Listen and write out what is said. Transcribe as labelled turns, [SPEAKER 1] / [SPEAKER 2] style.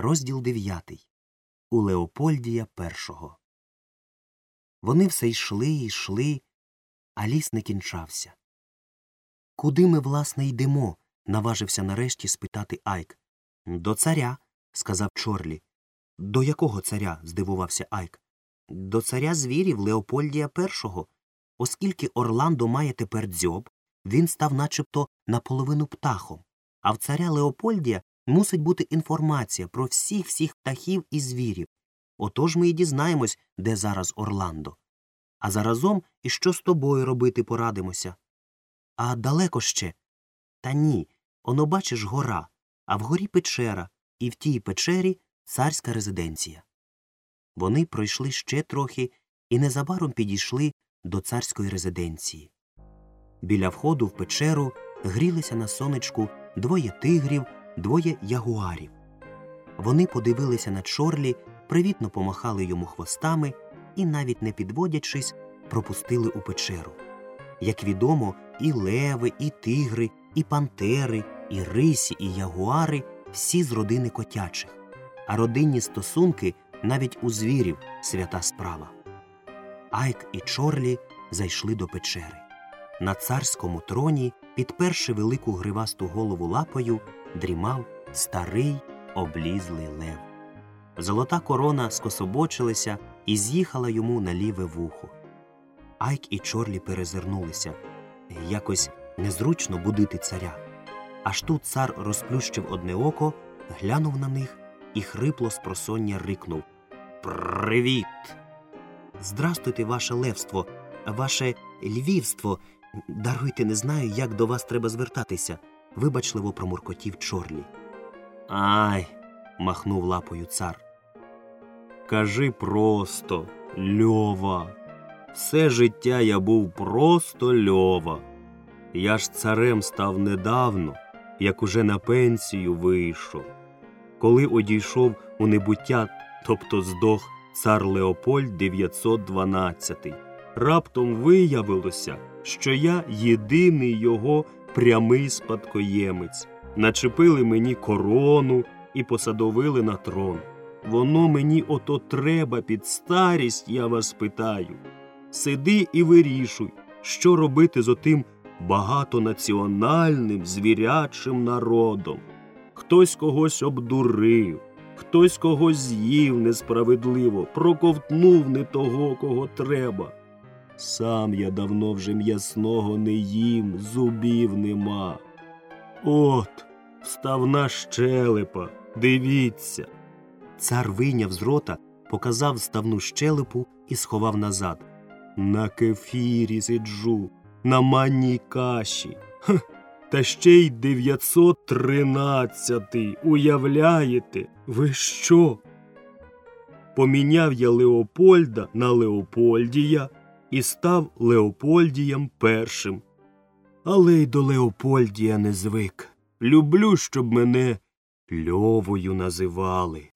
[SPEAKER 1] Розділ дев'ятий. У Леопольдія першого. Вони все йшли і йшли, а ліс не кінчався. Куди ми, власне, йдемо? наважився нарешті спитати Айк. До царя, сказав Чорлі. До якого царя? здивувався Айк. До царя звірів Леопольдія першого. Оскільки Орландо має тепер дзьоб, він став начебто наполовину птахом, а в царя Леопольдія мусить бути інформація про всіх всіх птахів і звірів. Отож ми і дізнаємось, де зараз Орландо. А заразом і що з тобою робити порадимося. А далеко ще? Та ні. Оно бачиш гора, а вгорі печера, і в тій печері царська резиденція. Вони пройшли ще трохи і незабаром підійшли до царської резиденції. Біля входу в печеру грілися на сонечку двоє тигрів, двоє ягуарів. Вони подивилися на чорлі, привітно помахали йому хвостами і, навіть не підводячись, пропустили у печеру. Як відомо, і леви, і тигри, і пантери, і рисі, і ягуари всі з родини котячих, а родинні стосунки навіть у звірів свята справа. Айк і Чорлі зайшли до печери. На царському троні, підперши велику гривасту голову лапою, дрімав старий облізлий лев. Золота корона скособочилася і з'їхала йому на ліве вухо. Айк і Чорлі перезирнулися. Якось незручно будити царя. Аж тут цар розплющив одне око, глянув на них і хрипло з просоння рикнув Привіт! Здрастуйте, ваше левство, ваше львівство. Даруйте, не знаю, як до вас треба звертатися, вибачливо промуркотів Чорлі. Ай. махнув лапою цар. Кажи просто, льова. Все життя я був просто льова. Я ж царем став недавно, як уже на пенсію вийшов. Коли одійшов у небуття, тобто здох цар Леопольд 912, раптом виявилося, що я єдиний його прямий спадкоємець. Начепили мені корону і посадовили на трон. Воно мені ото треба під старість, я вас питаю. Сиди і вирішуй, що робити з отим багатонаціональним звірячим народом. Хтось когось обдурив, хтось когось з'їв несправедливо, проковтнув не того, кого треба. Сам я давно вже м'ясного не їм, зубів нема. От, вставна щелепа, дивіться. Цар вийняв з рота, показав ставну щелепу і сховав назад. На кефірі сиджу, на манній каші. Ха, та ще й 913-й, уявляєте, ви що? Поміняв я Леопольда на Леопольдія і став Леопольдієм першим. Але й до Леопольдія не звик. Люблю, щоб мене льовою називали.